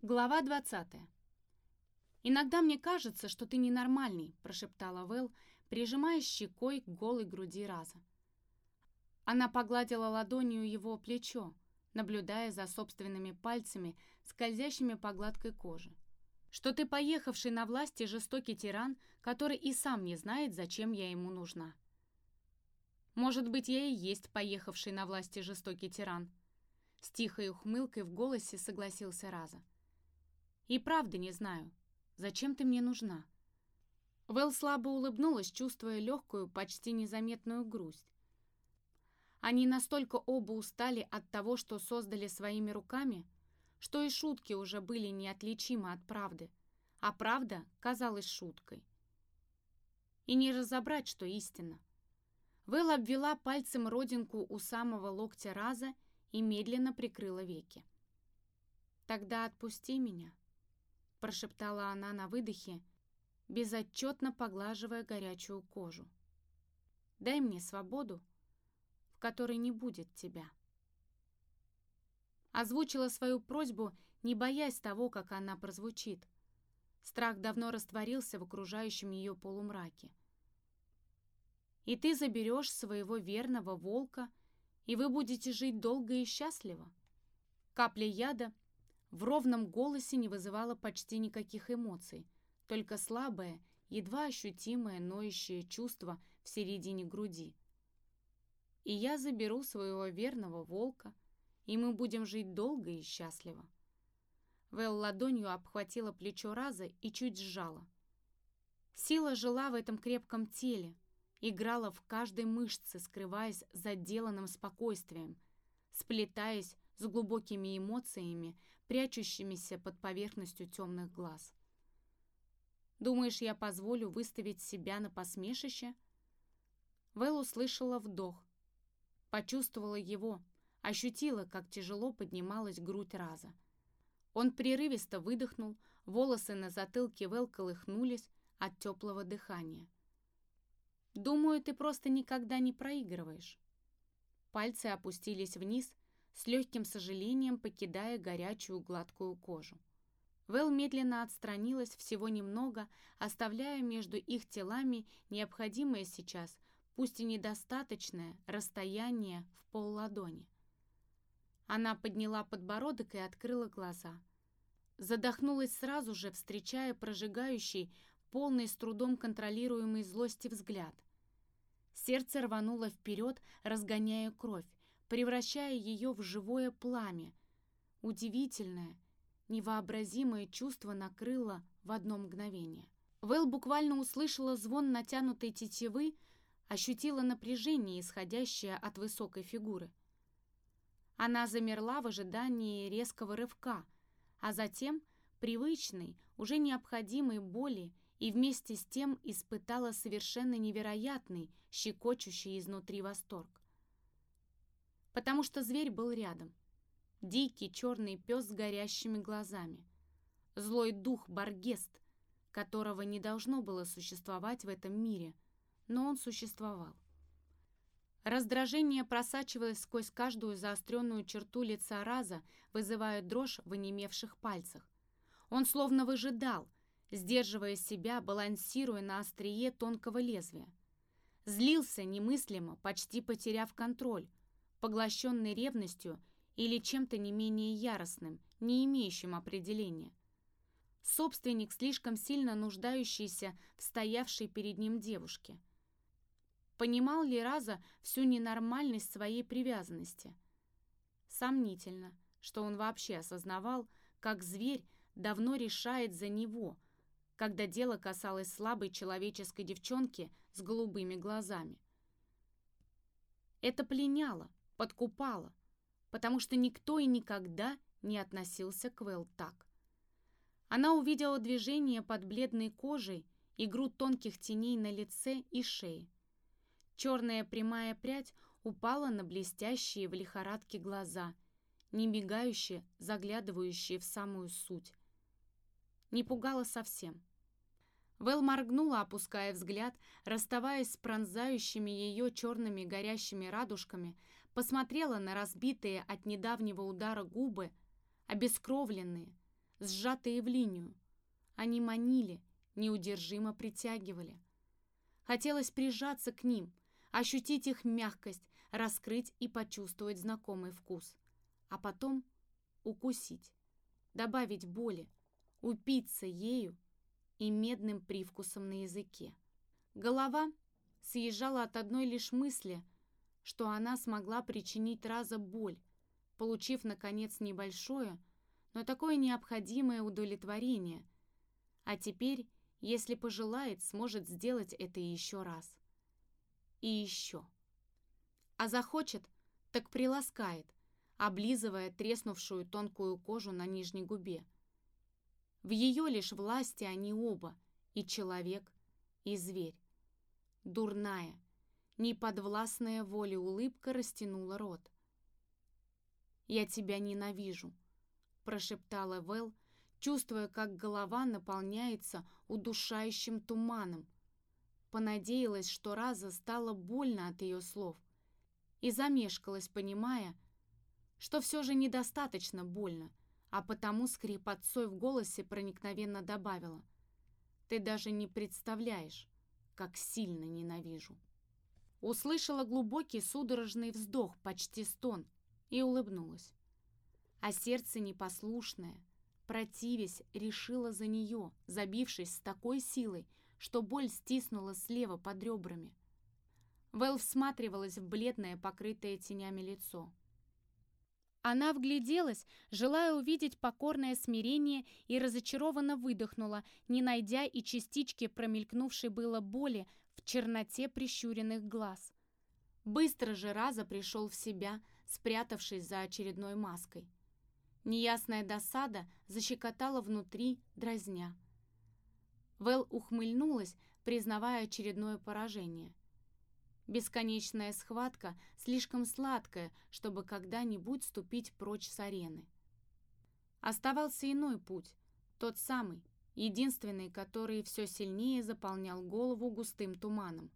Глава 20. «Иногда мне кажется, что ты ненормальный», — прошептала Вэл, прижимая щекой к голой груди Раза. Она погладила ладонью его плечо, наблюдая за собственными пальцами, скользящими по гладкой коже. «Что ты поехавший на власти жестокий тиран, который и сам не знает, зачем я ему нужна». «Может быть, я и есть поехавший на власти жестокий тиран», — с тихой ухмылкой в голосе согласился Раза. И правда не знаю, зачем ты мне нужна?» Вэл слабо улыбнулась, чувствуя легкую, почти незаметную грусть. Они настолько оба устали от того, что создали своими руками, что и шутки уже были неотличимы от правды, а правда казалась шуткой. И не разобрать, что истина. Вэл обвела пальцем родинку у самого локтя Раза и медленно прикрыла веки. «Тогда отпусти меня», прошептала она на выдохе, безотчетно поглаживая горячую кожу. «Дай мне свободу, в которой не будет тебя». Озвучила свою просьбу, не боясь того, как она прозвучит. Страх давно растворился в окружающем ее полумраке. «И ты заберешь своего верного волка, и вы будете жить долго и счастливо?» Капля яда — в ровном голосе не вызывало почти никаких эмоций, только слабое, едва ощутимое ноющее чувство в середине груди. И я заберу своего верного волка, и мы будем жить долго и счастливо. Вэл ладонью обхватила плечо Раза и чуть сжала. Сила жила в этом крепком теле, играла в каждой мышце, скрываясь за деланным спокойствием, сплетаясь с глубокими эмоциями, прячущимися под поверхностью темных глаз. «Думаешь, я позволю выставить себя на посмешище?» Вэл услышала вдох, почувствовала его, ощутила, как тяжело поднималась грудь Раза. Он прерывисто выдохнул, волосы на затылке Вэл колыхнулись от теплого дыхания. «Думаю, ты просто никогда не проигрываешь». Пальцы опустились вниз, с легким сожалением покидая горячую гладкую кожу. Вэл медленно отстранилась всего немного, оставляя между их телами необходимое сейчас, пусть и недостаточное, расстояние в полладони. Она подняла подбородок и открыла глаза. Задохнулась сразу же, встречая прожигающий, полный с трудом контролируемый злости взгляд. Сердце рвануло вперед, разгоняя кровь превращая ее в живое пламя. Удивительное, невообразимое чувство накрыло в одно мгновение. Вэл буквально услышала звон натянутой тетивы, ощутила напряжение, исходящее от высокой фигуры. Она замерла в ожидании резкого рывка, а затем привычной, уже необходимой боли и вместе с тем испытала совершенно невероятный, щекочущий изнутри восторг потому что зверь был рядом. Дикий черный пес с горящими глазами. Злой дух Баргест, которого не должно было существовать в этом мире, но он существовал. Раздражение просачивалось сквозь каждую заостренную черту лица Раза, вызывая дрожь в онемевших пальцах. Он словно выжидал, сдерживая себя, балансируя на острие тонкого лезвия. Злился немыслимо, почти потеряв контроль, поглощенный ревностью или чем-то не менее яростным, не имеющим определения. Собственник, слишком сильно нуждающийся в стоявшей перед ним девушке. Понимал ли Раза всю ненормальность своей привязанности? Сомнительно, что он вообще осознавал, как зверь давно решает за него, когда дело касалось слабой человеческой девчонки с голубыми глазами. Это пленяло, подкупала, потому что никто и никогда не относился к Вэл так. Она увидела движение под бледной кожей, игру тонких теней на лице и шее. Черная прямая прядь упала на блестящие в лихорадке глаза, не мигающие, заглядывающие в самую суть. Не пугала совсем. Вэл моргнула, опуская взгляд, расставаясь с пронзающими ее черными горящими радужками, посмотрела на разбитые от недавнего удара губы, обескровленные, сжатые в линию. Они манили, неудержимо притягивали. Хотелось прижаться к ним, ощутить их мягкость, раскрыть и почувствовать знакомый вкус. А потом укусить, добавить боли, упиться ею и медным привкусом на языке. Голова съезжала от одной лишь мысли, что она смогла причинить Раза боль, получив, наконец, небольшое, но такое необходимое удовлетворение. А теперь, если пожелает, сможет сделать это еще раз. И еще. А захочет, так приласкает, облизывая треснувшую тонкую кожу на нижней губе. В ее лишь власти они оба, и человек, и зверь. Дурная, неподвластная воле улыбка растянула рот. «Я тебя ненавижу», — прошептала Вэл, чувствуя, как голова наполняется удушающим туманом. Понадеялась, что раза стало больно от ее слов, и замешкалась, понимая, что все же недостаточно больно, а потому с хрипотцой в голосе проникновенно добавила. «Ты даже не представляешь, как сильно ненавижу». Услышала глубокий судорожный вздох, почти стон, и улыбнулась. А сердце непослушное, противясь, решило за нее, забившись с такой силой, что боль стиснула слева под ребрами. Вэл всматривалась в бледное, покрытое тенями лицо. Она вгляделась, желая увидеть покорное смирение, и разочарованно выдохнула, не найдя и частички промелькнувшей было боли в черноте прищуренных глаз. Быстро же Раза пришел в себя, спрятавшись за очередной маской. Неясная досада защекотала внутри, дразня. Вэл ухмыльнулась, признавая очередное поражение. Бесконечная схватка слишком сладкая, чтобы когда-нибудь ступить прочь с арены. Оставался иной путь, тот самый, единственный, который все сильнее заполнял голову густым туманом.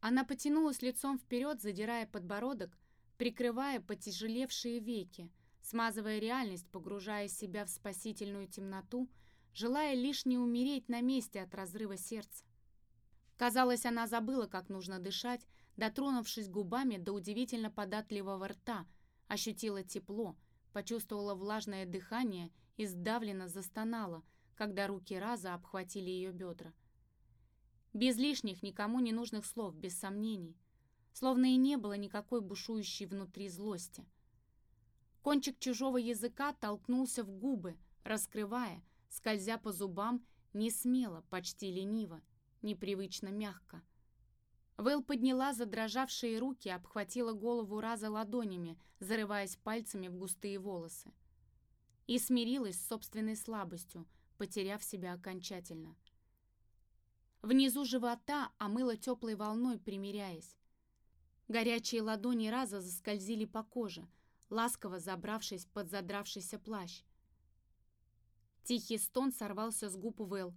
Она потянулась лицом вперед, задирая подбородок, прикрывая потяжелевшие веки, смазывая реальность, погружая себя в спасительную темноту, желая лишь не умереть на месте от разрыва сердца. Казалось, она забыла, как нужно дышать, дотронувшись губами до удивительно податливого рта, ощутила тепло, почувствовала влажное дыхание и сдавленно застонала, когда руки Раза обхватили ее бедра. Без лишних, никому не нужных слов, без сомнений. Словно и не было никакой бушующей внутри злости. Кончик чужого языка толкнулся в губы, раскрывая, скользя по зубам, не смело, почти лениво, непривычно мягко. Вэл подняла задрожавшие руки, обхватила голову Раза ладонями, зарываясь пальцами в густые волосы. И смирилась с собственной слабостью, потеряв себя окончательно. Внизу живота омыла теплой волной, примиряясь. Горячие ладони Раза заскользили по коже, ласково забравшись под задравшийся плащ. Тихий стон сорвался с губ Вэл,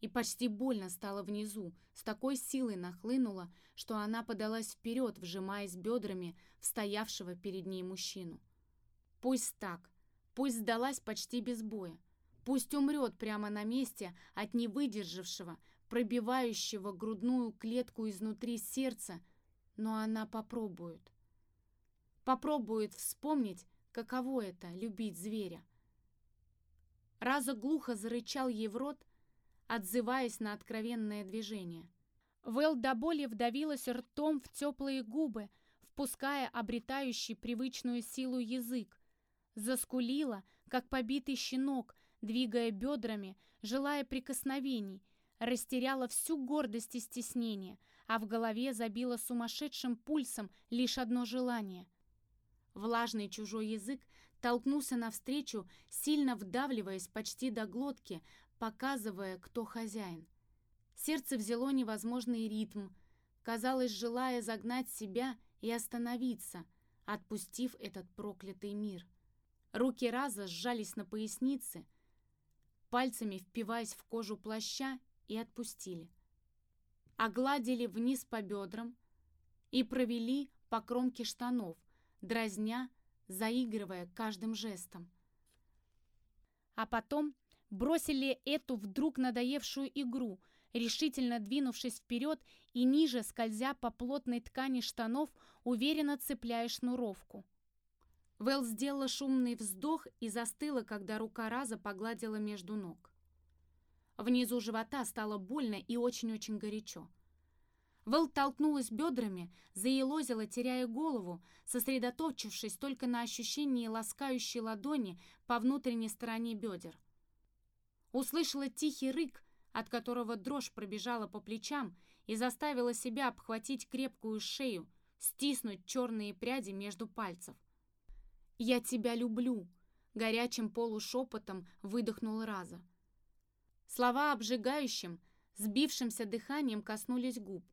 и почти больно стало внизу, с такой силой нахлынуло, что она подалась вперед, вжимаясь бедрами в стоявшего перед ней мужчину. Пусть так, пусть сдалась почти без боя, пусть умрет прямо на месте от невыдержавшего, пробивающего грудную клетку изнутри сердца, но она попробует. Попробует вспомнить, каково это — любить зверя. Раза глухо зарычал ей в рот, отзываясь на откровенное движение. Вэл до боли вдавилась ртом в теплые губы, впуская обретающий привычную силу язык. Заскулила, как побитый щенок, двигая бедрами, желая прикосновений, растеряла всю гордость и стеснение, а в голове забила сумасшедшим пульсом лишь одно желание. Влажный чужой язык толкнулся навстречу, сильно вдавливаясь почти до глотки, показывая, кто хозяин. Сердце взяло невозможный ритм, казалось, желая загнать себя и остановиться, отпустив этот проклятый мир. Руки раза сжались на пояснице, пальцами впиваясь в кожу плаща, и отпустили. Огладили вниз по бедрам и провели по кромке штанов, дразня, заигрывая каждым жестом. А потом бросили эту вдруг надоевшую игру, решительно двинувшись вперед и ниже, скользя по плотной ткани штанов, уверенно цепляя шнуровку. Вэл сделала шумный вздох и застыла, когда рука Раза погладила между ног. Внизу живота стало больно и очень-очень горячо. Вэл толкнулась бедрами, заелозила, теряя голову, сосредоточившись только на ощущении ласкающей ладони по внутренней стороне бедер. Услышала тихий рык, от которого дрожь пробежала по плечам и заставила себя обхватить крепкую шею, стиснуть черные пряди между пальцев. «Я тебя люблю!» — горячим полушепотом выдохнул Раза. Слова обжигающим, сбившимся дыханием коснулись губ.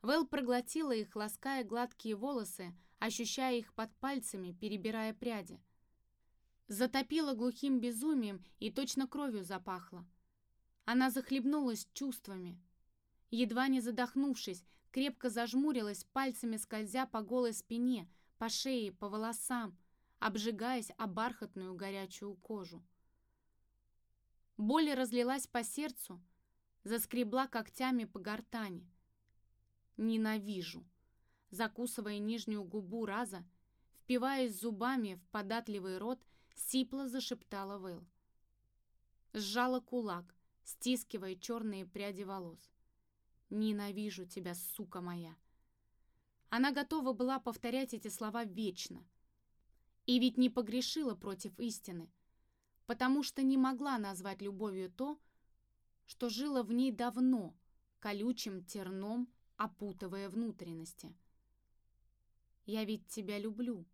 Вэл проглотила их, лаская гладкие волосы, ощущая их под пальцами, перебирая пряди. Затопила глухим безумием и точно кровью запахло. Она захлебнулась чувствами. Едва не задохнувшись, крепко зажмурилась, пальцами скользя по голой спине, по шее, по волосам, обжигаясь о бархатную горячую кожу. Боль разлилась по сердцу, заскребла когтями по гортани. Ненавижу. Закусывая нижнюю губу раза, впиваясь зубами в податливый рот, сипло зашептала Вэл. Сжала кулак, стискивая черные пряди волос. «Ненавижу тебя, сука моя!» Она готова была повторять эти слова вечно. И ведь не погрешила против истины, потому что не могла назвать любовью то, что жило в ней давно, колючим терном опутывая внутренности. «Я ведь тебя люблю».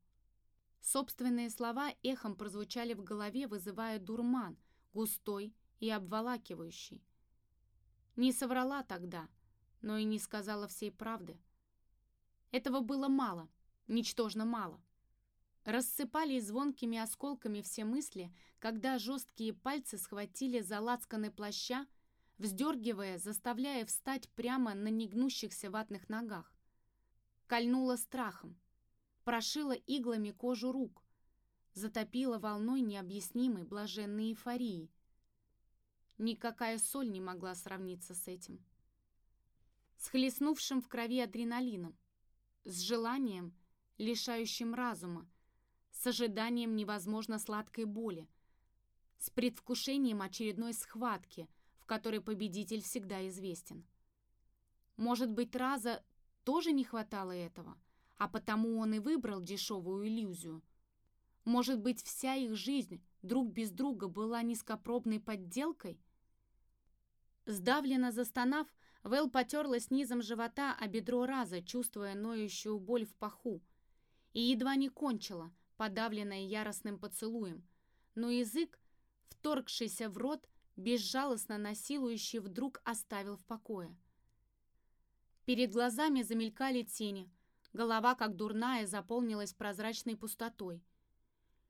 Собственные слова эхом прозвучали в голове, вызывая дурман, густой и обволакивающий. Не соврала тогда, но и не сказала всей правды. Этого было мало, ничтожно мало. Рассыпались звонкими осколками все мысли, когда жесткие пальцы схватили за лацканы плаща, вздергивая, заставляя встать прямо на негнущихся ватных ногах. Кольнула страхом, прошила иглами кожу рук, затопила волной необъяснимой блаженной эйфории. Никакая соль не могла сравниться с этим. С хлестнувшим в крови адреналином, с желанием, лишающим разума, с ожиданием невозможно сладкой боли, с предвкушением очередной схватки — в которой победитель всегда известен. Может быть, Раза тоже не хватало этого, а потому он и выбрал дешевую иллюзию. Может быть, вся их жизнь друг без друга была низкопробной подделкой? Сдавленно застонав, Вэл потерлась низом живота о бедро Раза, чувствуя ноющую боль в паху, и едва не кончила, подавленная яростным поцелуем, но язык, вторгшийся в рот, безжалостно насилующий, вдруг оставил в покое. Перед глазами замелькали тени, голова, как дурная, заполнилась прозрачной пустотой.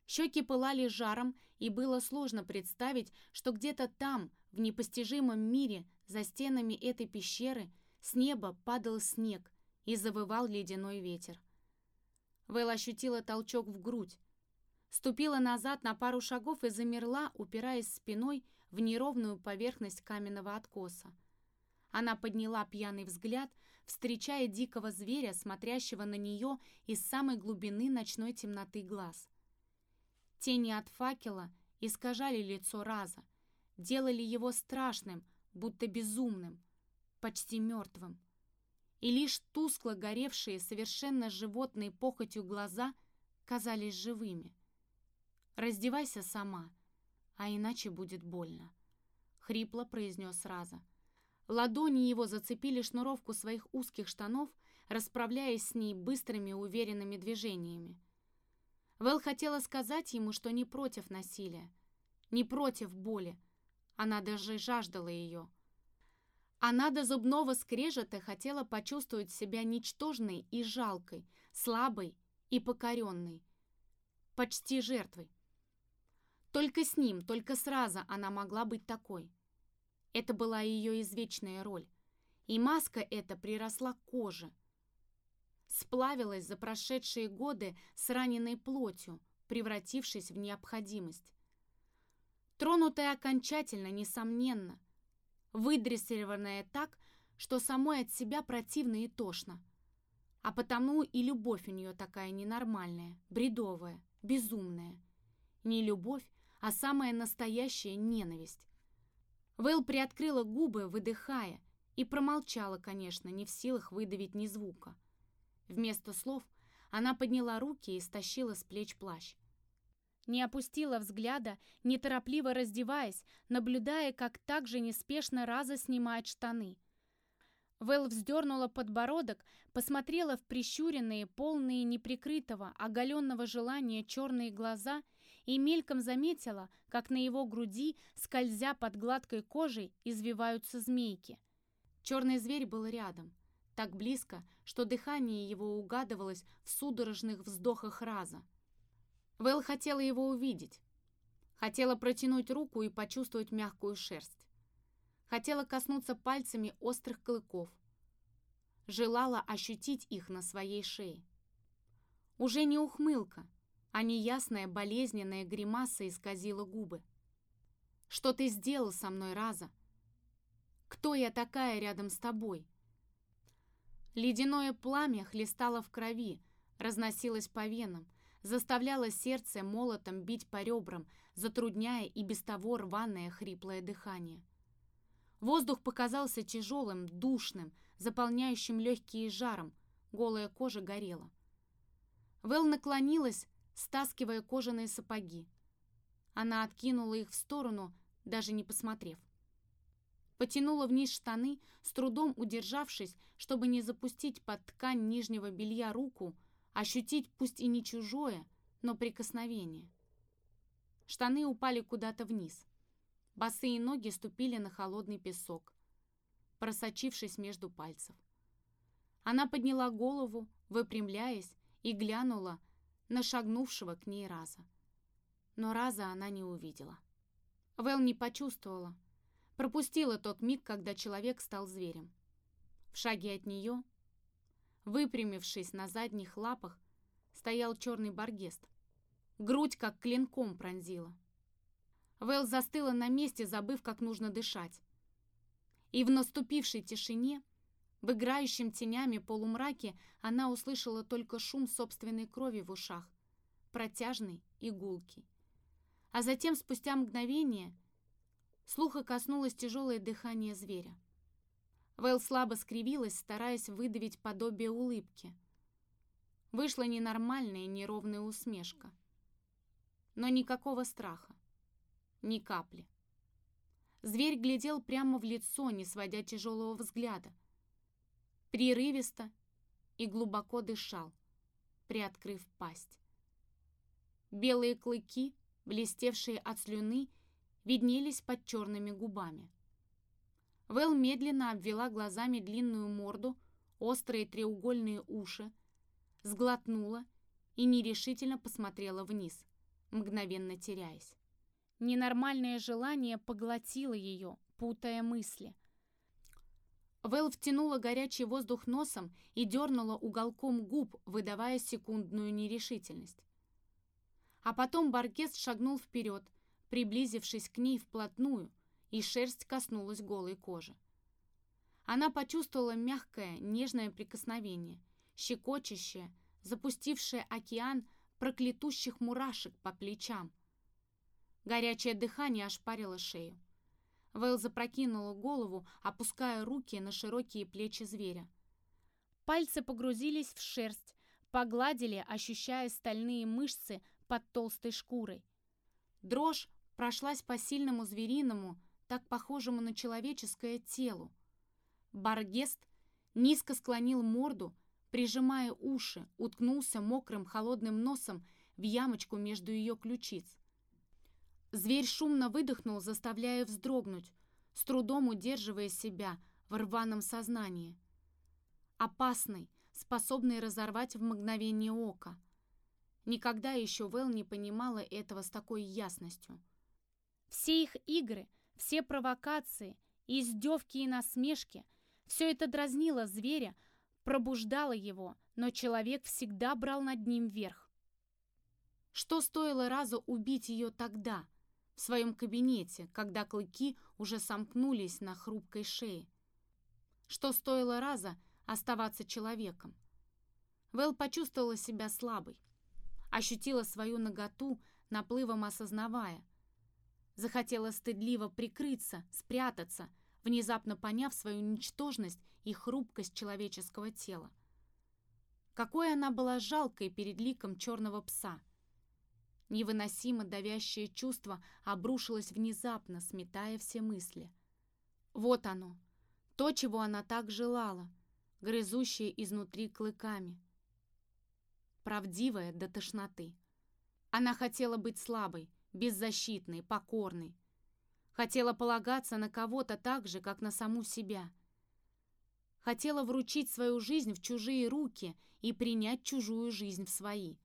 Щеки пылали жаром, и было сложно представить, что где-то там, в непостижимом мире, за стенами этой пещеры, с неба падал снег и завывал ледяной ветер. Вэл ощутила толчок в грудь, ступила назад на пару шагов и замерла, упираясь спиной в неровную поверхность каменного откоса. Она подняла пьяный взгляд, встречая дикого зверя, смотрящего на нее из самой глубины ночной темноты глаз. Тени от факела искажали лицо Раза, делали его страшным, будто безумным, почти мертвым. И лишь тускло горевшие, совершенно животные похотью глаза казались живыми. «Раздевайся сама», а иначе будет больно», — хрипло произнес Раза. Ладони его зацепили шнуровку своих узких штанов, расправляясь с ней быстрыми уверенными движениями. Вэл хотела сказать ему, что не против насилия, не против боли. Она даже жаждала ее. Она до зубного скрежета хотела почувствовать себя ничтожной и жалкой, слабой и покоренной, почти жертвой. Только с ним, только сразу она могла быть такой. Это была ее извечная роль. И маска эта приросла к коже. Сплавилась за прошедшие годы с раненой плотью, превратившись в необходимость. Тронутая окончательно, несомненно. Выдрессированная так, что самой от себя противно и тошно. А потому и любовь у нее такая ненормальная, бредовая, безумная. Не любовь, а самая настоящая ненависть. Вэл приоткрыла губы, выдыхая, и промолчала, конечно, не в силах выдавить ни звука. Вместо слов она подняла руки и стащила с плеч плащ. Не опустила взгляда, неторопливо раздеваясь, наблюдая, как так же неспешно Раза снимает штаны. Вэл вздернула подбородок, посмотрела в прищуренные, полные неприкрытого, оголенного желания черные глаза и мельком заметила, как на его груди, скользя под гладкой кожей, извиваются змейки. Черный зверь был рядом, так близко, что дыхание его угадывалось в судорожных вздохах раза. Вэл хотела его увидеть. Хотела протянуть руку и почувствовать мягкую шерсть. Хотела коснуться пальцами острых клыков. Желала ощутить их на своей шее. Уже не ухмылка, а неясная болезненная гримаса исказила губы. «Что ты сделал со мной, Раза? Кто я такая рядом с тобой?» Ледяное пламя хлестало в крови, разносилось по венам, заставляло сердце молотом бить по ребрам, затрудняя и без того рваное хриплое дыхание. Воздух показался тяжелым, душным, заполняющим легкие жаром, голая кожа горела. Вэл наклонилась, стаскивая кожаные сапоги. Она откинула их в сторону, даже не посмотрев. Потянула вниз штаны, с трудом удержавшись, чтобы не запустить под ткань нижнего белья руку, ощутить пусть и не чужое, но прикосновение. Штаны упали куда-то вниз. Босые ноги ступили на холодный песок, просочившись между пальцев. Она подняла голову, выпрямляясь, и глянула на шагнувшего к ней Раза. Но Раза она не увидела. Вэл не почувствовала, пропустила тот миг, когда человек стал зверем. В шаге от нее Выпрямившись на задних лапах, стоял черный баргест. Грудь как клинком пронзила. Вэл застыла на месте, забыв, как нужно дышать. И в наступившей тишине, в играющем тенями полумраке, она услышала только шум собственной крови в ушах, протяжный и. А затем, спустя мгновение, слуха коснулось тяжелое дыхание зверя. Вэл слабо скривилась, стараясь выдавить подобие улыбки. Вышла ненормальная неровная усмешка. Но никакого страха. Ни капли. Зверь глядел прямо в лицо, не сводя тяжелого взгляда. Прерывисто и глубоко дышал, приоткрыв пасть. Белые клыки, блестевшие от слюны, виднелись под черными губами. Вэл медленно обвела глазами длинную морду, острые треугольные уши, сглотнула и нерешительно посмотрела вниз, мгновенно теряясь. Ненормальное желание поглотило ее, путая мысли. Вэл втянула горячий воздух носом и дернула уголком губ, выдавая секундную нерешительность. А потом Баркес шагнул вперед, приблизившись к ней вплотную — и шерсть коснулась голой кожи. Она почувствовала мягкое, нежное прикосновение, щекочущее, запустившее океан проклятущих мурашек по плечам. Горячее дыхание ошпарило шею. Вэл запрокинула голову, опуская руки на широкие плечи зверя. Пальцы погрузились в шерсть, погладили, ощущая стальные мышцы под толстой шкурой. Дрожь прошлась по сильному звериному, так похожему на человеческое телу. Баргест низко склонил морду, прижимая уши, уткнулся мокрым холодным носом в ямочку между ее ключиц. Зверь шумно выдохнул, заставляя вздрогнуть, с трудом удерживая себя в рваном сознании. Опасный, способный разорвать в мгновение ока. Никогда еще Вэл не понимала этого с такой ясностью. Все их игры — все провокации, издевки и насмешки, все это дразнило зверя, пробуждало его, но человек всегда брал над ним верх. Что стоило разу убить ее тогда, в своем кабинете, когда клыки уже сомкнулись на хрупкой шее. Что стоило раза оставаться человеком? Вэл почувствовала себя слабой, ощутила свою наготу, наплывом осознавая. Захотела стыдливо прикрыться, спрятаться, внезапно поняв свою ничтожность и хрупкость человеческого тела. Какой она была жалкой перед ликом черного пса. Невыносимо давящее чувство обрушилось внезапно, сметая все мысли. Вот оно, то, чего она так желала, грызущее изнутри клыками. Правдивое до тошноты. Она хотела быть слабой, беззащитной, покорной. Хотела полагаться на кого-то так же, как на саму себя — хотела вручить свою жизнь в чужие руки и принять чужую жизнь в свои.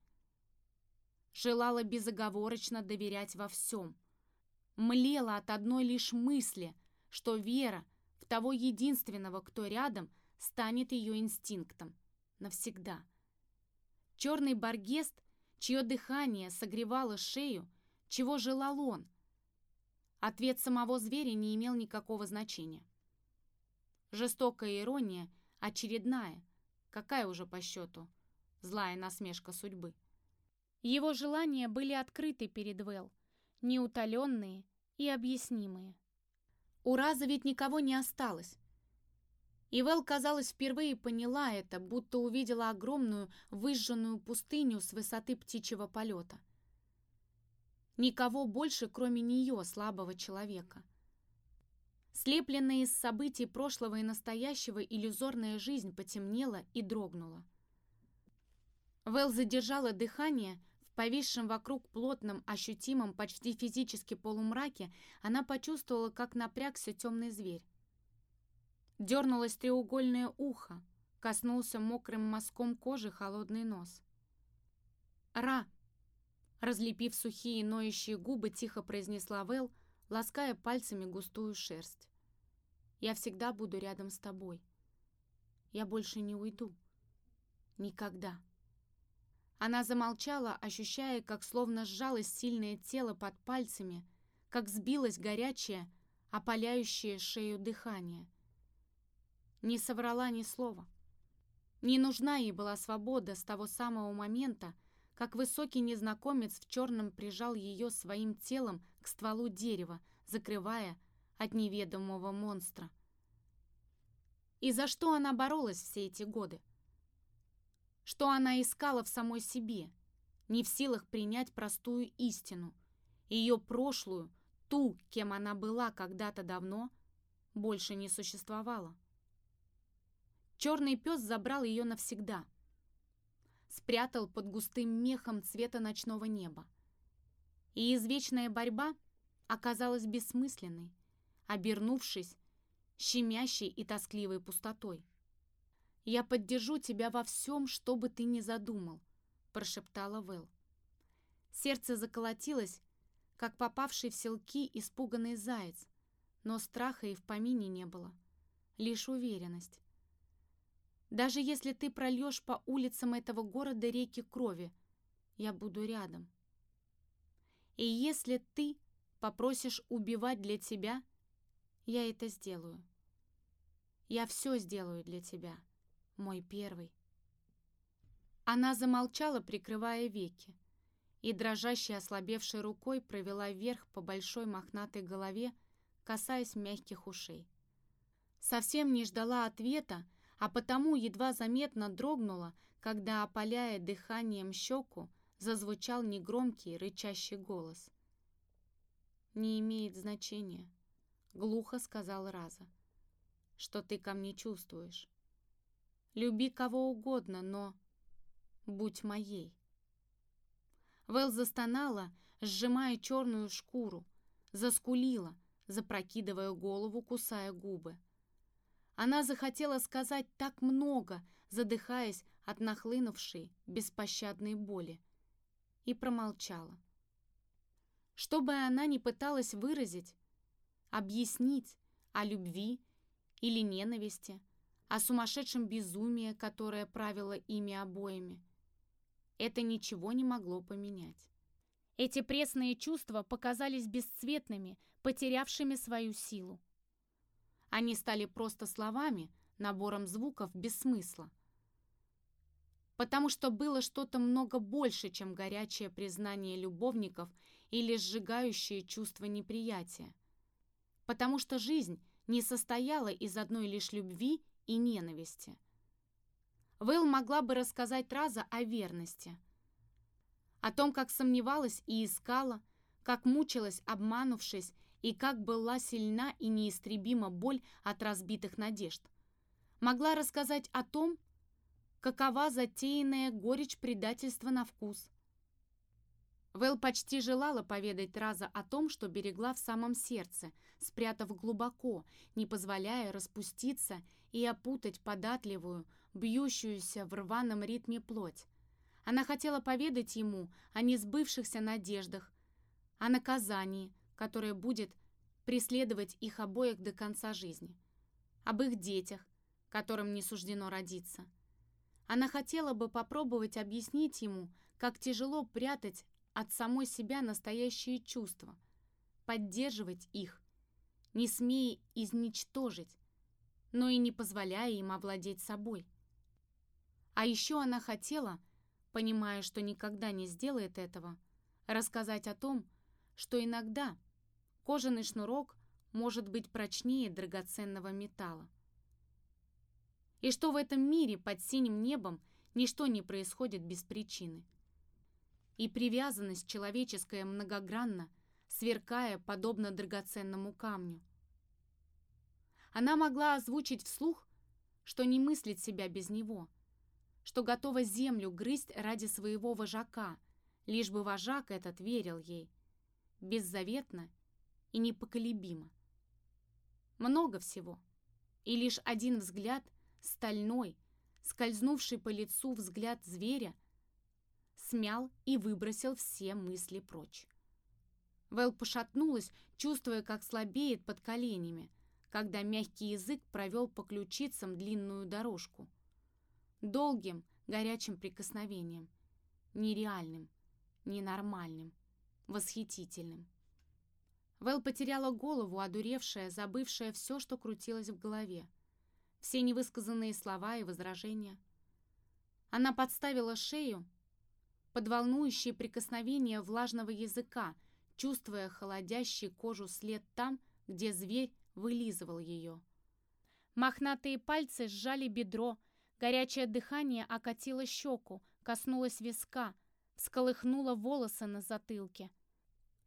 Желала безоговорочно доверять во всем. Млела от одной лишь мысли, что вера в того единственного, кто рядом, станет ее инстинктом. Навсегда. Черный баргест, чье дыхание согревало шею, чего желал он? Ответ самого зверя не имел никакого значения. Жестокая ирония, очередная. Какая уже по счету? Злая насмешка судьбы. Его желания были открыты перед Вэл, неутоленные и объяснимые. У Раза ведь никого не осталось. И Вэл, казалось, впервые поняла это, будто увидела огромную выжженную пустыню с высоты птичьего полета. Никого больше, кроме нее, слабого человека. Слепленная из событий прошлого и настоящего, иллюзорная жизнь потемнела и дрогнула. Вэл задержала дыхание. В повисшем вокруг плотном, ощутимом, почти физически полумраке она почувствовала, как напрягся темный зверь. Дернулось треугольное ухо, коснулся мокрым мазком кожи холодный нос. «Ра!» Разлепив сухие ноющие губы, тихо произнесла Вэл, лаская пальцами густую шерсть. «Я всегда буду рядом с тобой. Я больше не уйду. Никогда». Она замолчала, ощущая, как словно сжалось сильное тело под пальцами, как сбилось горячее, опаляющее шею дыхание. Не соврала ни слова. Не нужна ей была свобода с того самого момента, как высокий незнакомец в черном прижал ее своим телом к стволу дерева, закрывая от неведомого монстра. И за что она боролась все эти годы? Что она искала в самой себе, не в силах принять простую истину. Ее прошлую, ту, кем она была когда-то давно, больше не существовало. Черный пес забрал ее навсегда — спрятал под густым мехом цвета ночного неба. И извечная борьба оказалась бессмысленной, обернувшись щемящей и тоскливой пустотой. «Я поддержу тебя во всем, что бы ты ни задумал», — прошептала Вэл. Сердце заколотилось, как попавший в селки испуганный заяц, но страха и в помине не было, лишь уверенность. Даже если ты прольешь по улицам этого города реки крови, я буду рядом. И если ты попросишь убивать для тебя, я это сделаю. Я все сделаю для тебя, мой первый. Она замолчала, прикрывая веки, и дрожащей ослабевшей рукой провела вверх по большой мохнатой голове, касаясь мягких ушей. Совсем не ждала ответа, а потому едва заметно дрогнула, когда, опаляя дыханием щеку, зазвучал негромкий рычащий голос. «Не имеет значения», — глухо сказал Раза, — «что ты ко мне чувствуешь. Люби кого угодно, но будь моей». Вэл застонала, сжимая черную шкуру, заскулила, запрокидывая голову, кусая губы. Она захотела сказать так много, задыхаясь от нахлынувшей беспощадной боли, и промолчала. Что бы она ни пыталась выразить, объяснить о любви или ненависти, о сумасшедшем безумии, которое правило ими обоими, это ничего не могло поменять. Эти пресные чувства показались бесцветными, потерявшими свою силу. Они стали просто словами, набором звуков без смысла. Потому что было что-то много больше, чем горячее признание любовников или сжигающее чувство неприятия. Потому что жизнь не состояла из одной лишь любви и ненависти. Вэл могла бы рассказать Раза о верности, о том, как сомневалась и искала, как мучилась, обманувшись, и как была сильна и неистребима боль от разбитых надежд. Могла рассказать о том, какова затеянная горечь предательства на вкус. Вэл почти желала поведать Раза о том, что берегла в самом сердце, спрятав глубоко, не позволяя распуститься и опутать податливую, бьющуюся в рваном ритме плоть. Она хотела поведать ему о несбывшихся надеждах, о наказании, которое будет преследовать их обоих до конца жизни, об их детях, которым не суждено родиться. Она хотела бы попробовать объяснить ему, как тяжело прятать от самой себя настоящие чувства, поддерживать их, не смея изничтожить, но и не позволяя им овладеть собой. А еще она хотела, понимая, что никогда не сделает этого, рассказать о том, что иногда кожаный шнурок может быть прочнее драгоценного металла. И что в этом мире под синим небом ничто не происходит без причины. И привязанность человеческая многогранна, сверкая подобно драгоценному камню. Она могла озвучить вслух, что не мыслит себя без него, что готова землю грызть ради своего вожака, лишь бы вожак этот верил ей, беззаветно и непоколебимо. Много всего, и лишь один взгляд, стальной, скользнувший по лицу взгляд зверя, смял и выбросил все мысли прочь. Вэл пошатнулась, чувствуя, как слабеет под коленями, когда мягкий язык провел по ключицам длинную дорожку. Долгим, горячим прикосновением. Нереальным, ненормальным, восхитительным. Вэл потеряла голову, одуревшая, забывшая все, что крутилось в голове. Все невысказанные слова и возражения. Она подставила шею под волнующие прикосновения влажного языка, чувствуя холодящий кожу след там, где зверь вылизывал ее. Мохнатые пальцы сжали бедро, горячее дыхание окатило щеку, коснулось виска, всколыхнуло волосы на затылке.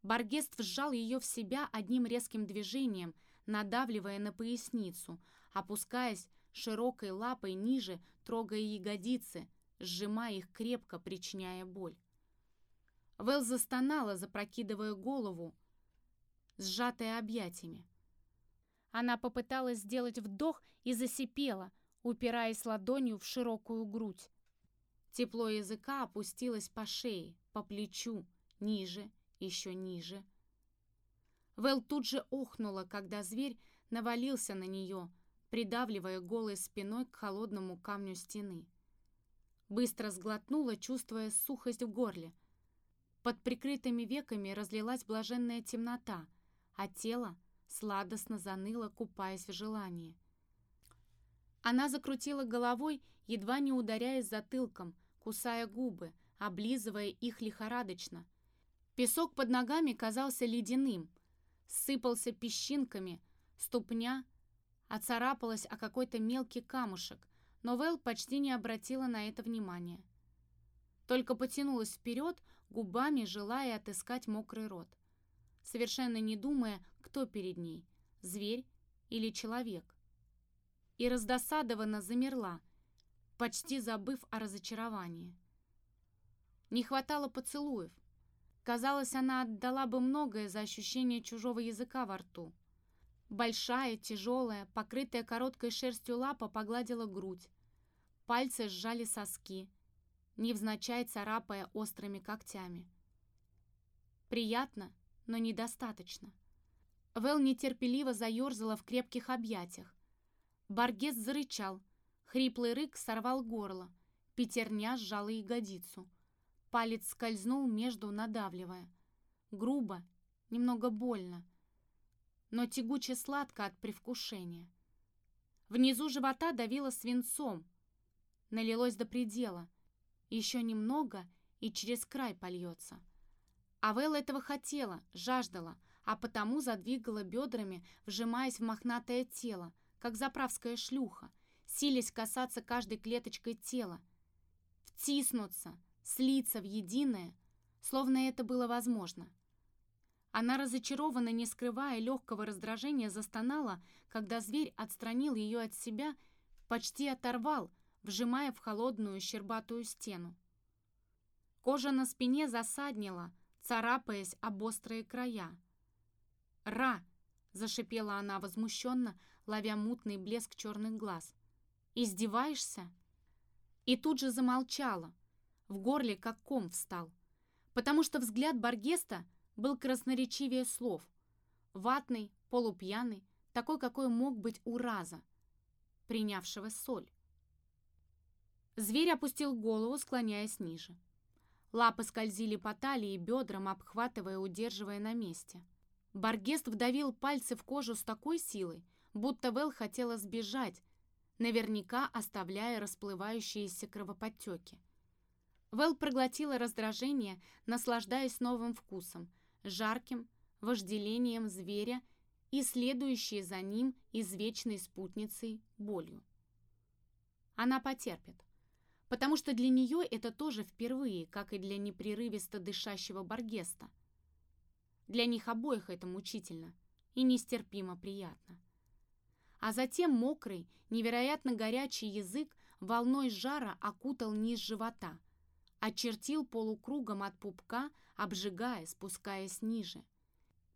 Баргест сжал ее в себя одним резким движением, надавливая на поясницу, опускаясь широкой лапой ниже, трогая ягодицы, сжимая их крепко, причиняя боль. Вэл застонала, запрокидывая голову, сжатая объятиями. Она попыталась сделать вдох и засипела, упираясь ладонью в широкую грудь. Тепло языка опустилось по шее, по плечу, ниже еще ниже. Вэл тут же охнула, когда зверь навалился на нее, придавливая голой спиной к холодному камню стены. Быстро сглотнула, чувствуя сухость в горле. Под прикрытыми веками разлилась блаженная темнота, а тело сладостно заныло, купаясь в желании. Она закрутила головой, едва не ударяясь затылком, кусая губы, облизывая их лихорадочно, Песок под ногами казался ледяным, сыпался песчинками, ступня оцарапалась о какой-то мелкий камушек, но Вэл почти не обратила на это внимания. Только потянулась вперед, губами желая отыскать мокрый рот, совершенно не думая, кто перед ней, зверь или человек. И раздосадованно замерла, почти забыв о разочаровании. Не хватало поцелуев, Казалось, она отдала бы многое за ощущение чужого языка во рту. Большая, тяжелая, покрытая короткой шерстью лапа погладила грудь. Пальцы сжали соски, невзначай царапая острыми когтями. Приятно, но недостаточно. Вэл нетерпеливо заерзала в крепких объятиях. Баргес зарычал. Хриплый рык сорвал горло. Пятерня сжала ягодицу. Палец скользнул между, надавливая. грубо, немного больно, но тягуче сладко от привкушения. Внизу живота давило свинцом, налилось до предела. Еще немного, и через край польется. Авел этого хотела, жаждала, а потому задвигала бедрами, вжимаясь в мохнатое тело, как заправская шлюха, силясь касаться каждой клеточкой тела, втиснуться, слиться в единое, словно это было возможно. Она разочарованно, не скрывая легкого раздражения, застонала, когда зверь отстранил ее от себя, почти оторвал, вжимая в холодную щербатую стену. Кожа на спине засаднила, царапаясь об острые края. «Ра!» — зашипела она возмущенно, ловя мутный блеск черных глаз. «Издеваешься?» И тут же замолчала. В горле как ком встал. Потому что взгляд Баргеста был красноречивее слов. Ватный, полупьяный, такой, какой мог быть у Раза, принявшего соль. Зверь опустил голову, склоняясь ниже. Лапы скользили по талии и бедрам, обхватывая, удерживая на месте. Баргест вдавил пальцы в кожу с такой силой, будто Вэл хотела сбежать, наверняка оставляя расплывающиеся кровоподтеки. Вэл проглотила раздражение, наслаждаясь новым вкусом, жарким, вожделением зверя и следующей за ним извечной спутницей болью. Она потерпит, потому что для нее это тоже впервые, как и для непрерывисто дышащего Баргеста. Для них обоих это мучительно и нестерпимо приятно. А затем мокрый, невероятно горячий язык волной жара окутал низ живота – очертил полукругом от пупка, обжигая, спускаясь ниже.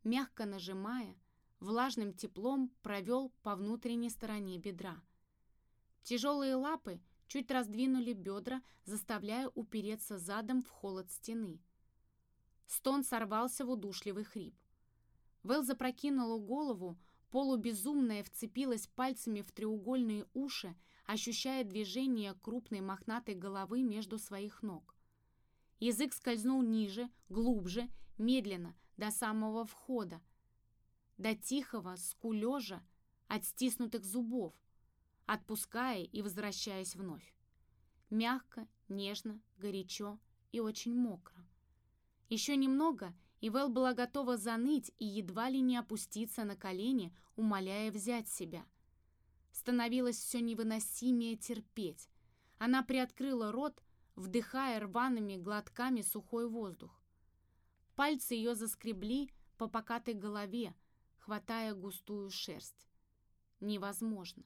Мягко нажимая, влажным теплом провел по внутренней стороне бедра. Тяжелые лапы чуть раздвинули бедра, заставляя упереться задом в холод стены. Стон сорвался в удушливый хрип. Вэл запрокинула голову, полубезумная вцепилась пальцами в треугольные уши, ощущая движение крупной мохнатой головы между своих ног. Язык скользнул ниже, глубже, медленно, до самого входа, до тихого скулежа от стиснутых зубов, отпуская и возвращаясь вновь. Мягко, нежно, горячо и очень мокро. Еще немного, и Вэл была готова заныть и едва ли не опуститься на колени, умоляя взять себя. Становилось все невыносимее терпеть. Она приоткрыла рот, вдыхая рваными глотками сухой воздух. Пальцы ее заскребли по покатой голове, хватая густую шерсть. Невозможно.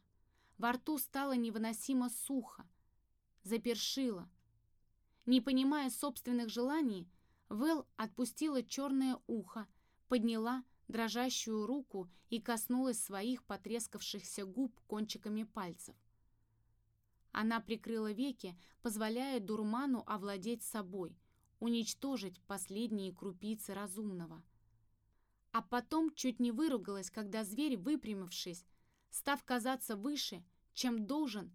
Во рту стало невыносимо сухо. Запершило. Не понимая собственных желаний, Вэл отпустила черное ухо, подняла дрожащую руку и коснулась своих потрескавшихся губ кончиками пальцев. Она прикрыла веки, позволяя дурману овладеть собой, уничтожить последние крупицы разумного. А потом чуть не выругалась, когда зверь, выпрямившись, став казаться выше, чем должен,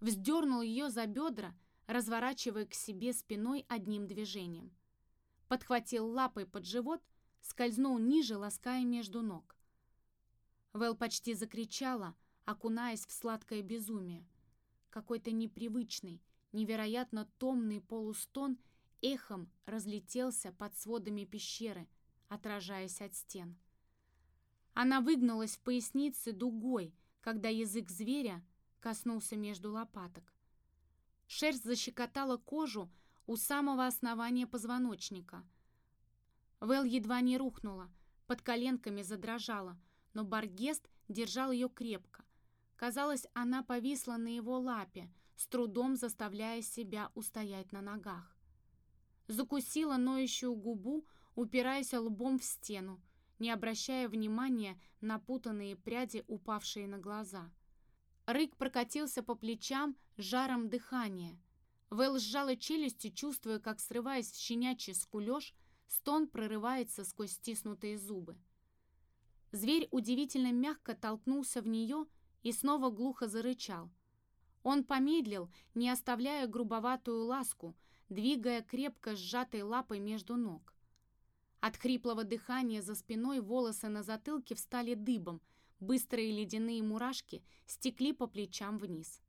вздернул ее за бедра, разворачивая к себе спиной одним движением. Подхватил лапой под живот, скользнул ниже, лаская между ног. Вэл почти закричала, окунаясь в сладкое безумие. Какой-то непривычный, невероятно томный полустон эхом разлетелся под сводами пещеры, отражаясь от стен. Она выгнулась в пояснице дугой, когда язык зверя коснулся между лопаток. Шерсть защекотала кожу у самого основания позвоночника. Вэл едва не рухнула, под коленками задрожала, но Баргест держал ее крепко, Казалось, она повисла на его лапе, с трудом заставляя себя устоять на ногах. Закусила ноющую губу, упираясь лбом в стену, не обращая внимания на путанные пряди, упавшие на глаза. Рык прокатился по плечам жаром дыхания. Вэл сжала челюсти, чувствуя, как, срываясь в щенячий скулеж, стон прорывается сквозь стиснутые зубы. Зверь удивительно мягко толкнулся в нее и снова глухо зарычал. Он помедлил, не оставляя грубоватую ласку, двигая крепко сжатой лапой между ног. От хриплого дыхания за спиной волосы на затылке встали дыбом, быстрые ледяные мурашки стекли по плечам вниз.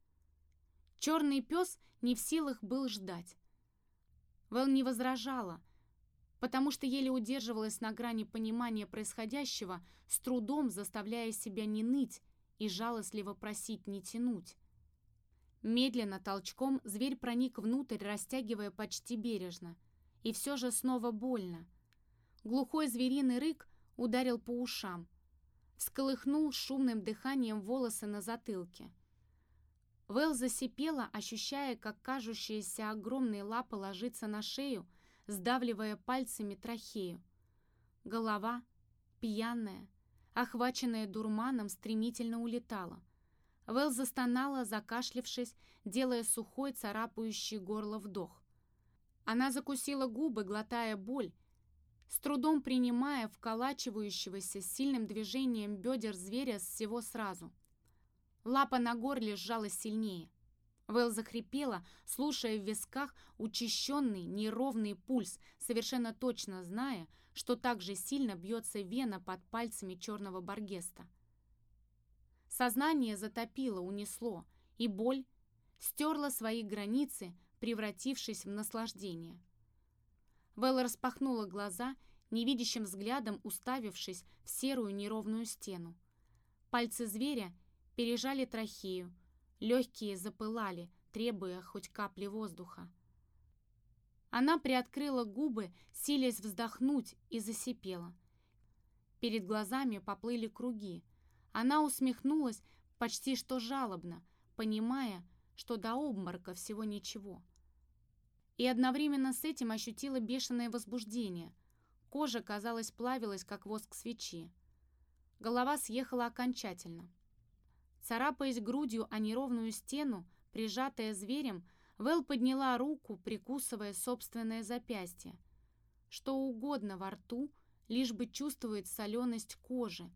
Черный пес не в силах был ждать. Вэл не возражала, потому что еле удерживалась на грани понимания происходящего, с трудом заставляя себя не ныть и жалостливо просить не тянуть. Медленно, толчком, зверь проник внутрь, растягивая почти бережно. И все же снова больно. Глухой звериный рык ударил по ушам. Всколыхнул шумным дыханием волосы на затылке. Вэл засипела, ощущая, как кажущаяся огромные лапы ложится на шею, сдавливая пальцами трахею. Голова, пьяная, охваченная дурманом, стремительно улетала. Вэл застонала, закашлившись, делая сухой, царапающий горло вдох. Она закусила губы, глотая боль, с трудом принимая вколачивающегося сильным движением бедер зверя всего сразу. Лапа на горле сжалась сильнее. Вэл захрипела, слушая в висках учащенный, неровный пульс, совершенно точно зная, что так же сильно бьется вена под пальцами черного баргеста. Сознание затопило, унесло, и боль стерла свои границы, превратившись в наслаждение. Вэл распахнула глаза, невидящим взглядом уставившись в серую неровную стену. Пальцы зверя пережали трахею, легкие запылали, требуя хоть капли воздуха. Она приоткрыла губы, силясь вздохнуть, и засипела. Перед глазами поплыли круги. Она усмехнулась почти что жалобно, понимая, что до обморока всего ничего. И одновременно с этим ощутила бешеное возбуждение. Кожа, казалось, плавилась, как воск свечи. Голова съехала окончательно. Царапаясь грудью о неровную стену, прижатая зверем, Вэл подняла руку, прикусывая собственное запястье. Что угодно во рту, лишь бы чувствовать соленость кожи,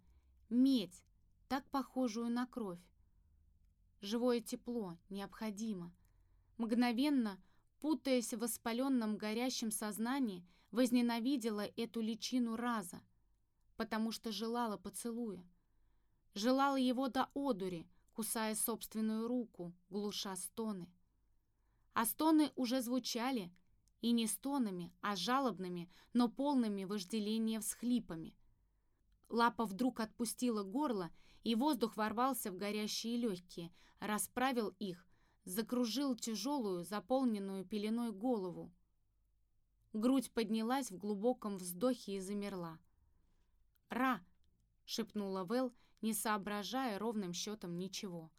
медь, так похожую на кровь. Живое тепло необходимо. Мгновенно, путаясь в воспаленном горящем сознании, возненавидела эту личину раза, потому что желала поцелуя. Желала его до одури, кусая собственную руку, глуша стоны. А стоны уже звучали, и не стонами, а жалобными, но полными вожделения всхлипами. Лапа вдруг отпустила горло, и воздух ворвался в горящие легкие, расправил их, закружил тяжелую, заполненную пеленой голову. Грудь поднялась в глубоком вздохе и замерла. «Ра!» — шепнула Вэл, не соображая ровным счетом ничего.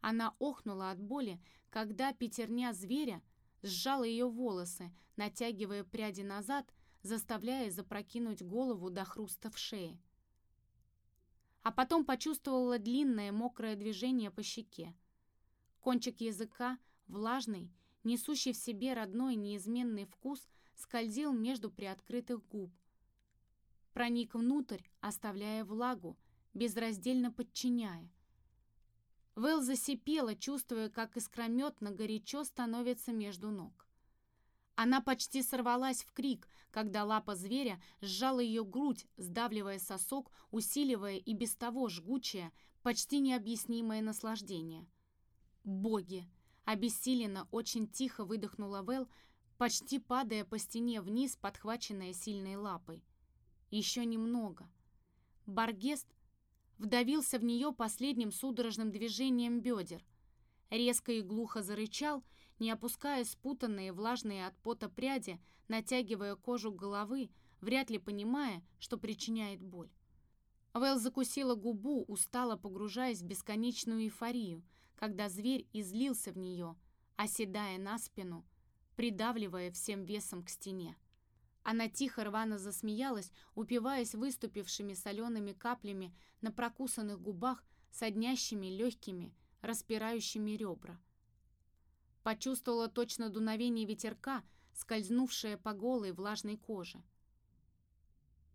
Она охнула от боли, когда пятерня зверя сжала ее волосы, натягивая пряди назад, заставляя запрокинуть голову до хруста в шее. А потом почувствовала длинное мокрое движение по щеке. Кончик языка, влажный, несущий в себе родной неизменный вкус, скользил между приоткрытых губ. Проник внутрь, оставляя влагу, безраздельно подчиняя. Вэл засипела, чувствуя, как искрометно горячо становится между ног. Она почти сорвалась в крик, когда лапа зверя сжала ее грудь, сдавливая сосок, усиливая и без того жгучее, почти необъяснимое наслаждение. «Боги!» Обессиленно, очень тихо выдохнула Вэл, почти падая по стене вниз, подхваченная сильной лапой. Еще немного. Баргест вдавился в нее последним судорожным движением бедер. Резко и глухо зарычал, не опуская спутанные влажные от пота пряди, натягивая кожу головы, вряд ли понимая, что причиняет боль. Вэл закусила губу, устало погружаясь в бесконечную эйфорию, когда зверь излился в нее, оседая на спину, придавливая всем весом к стене. Она тихо рвано засмеялась, упиваясь выступившими солеными каплями на прокусанных губах, соднящими легкими, распирающими ребра. Почувствовала точно дуновение ветерка, скользнувшее по голой влажной коже.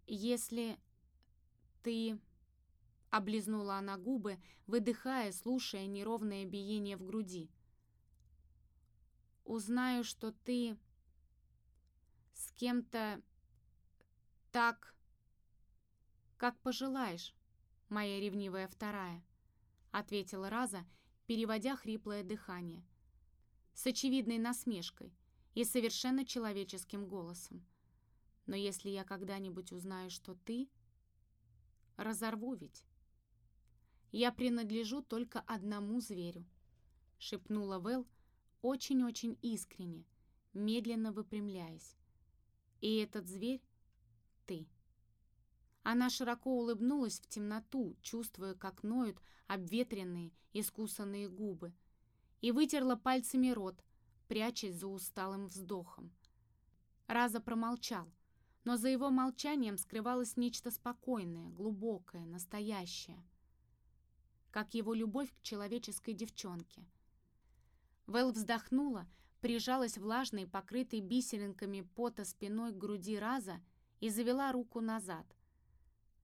«Если ты...» — облизнула она губы, выдыхая, слушая неровное биение в груди. «Узнаю, что ты...» кем-то Так, как пожелаешь, моя ревнивая вторая, ответила Раза, переводя хриплое дыхание, с очевидной насмешкой и совершенно человеческим голосом. Но если я когда-нибудь узнаю, что ты... Разорву ведь. Я принадлежу только одному зверю, шепнула Вэл очень-очень искренне, медленно выпрямляясь. И этот зверь — ты. Она широко улыбнулась в темноту, чувствуя, как ноют обветренные, искусанные губы, и вытерла пальцами рот, прячась за усталым вздохом. Раза промолчал, но за его молчанием скрывалось нечто спокойное, глубокое, настоящее, как его любовь к человеческой девчонке. Вэл вздохнула, прижалась влажной, покрытой бисеринками пота спиной к груди Раза и завела руку назад,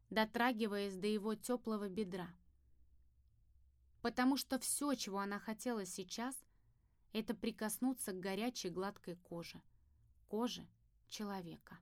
дотрагиваясь до его теплого бедра. Потому что все, чего она хотела сейчас, это прикоснуться к горячей гладкой коже, коже человека.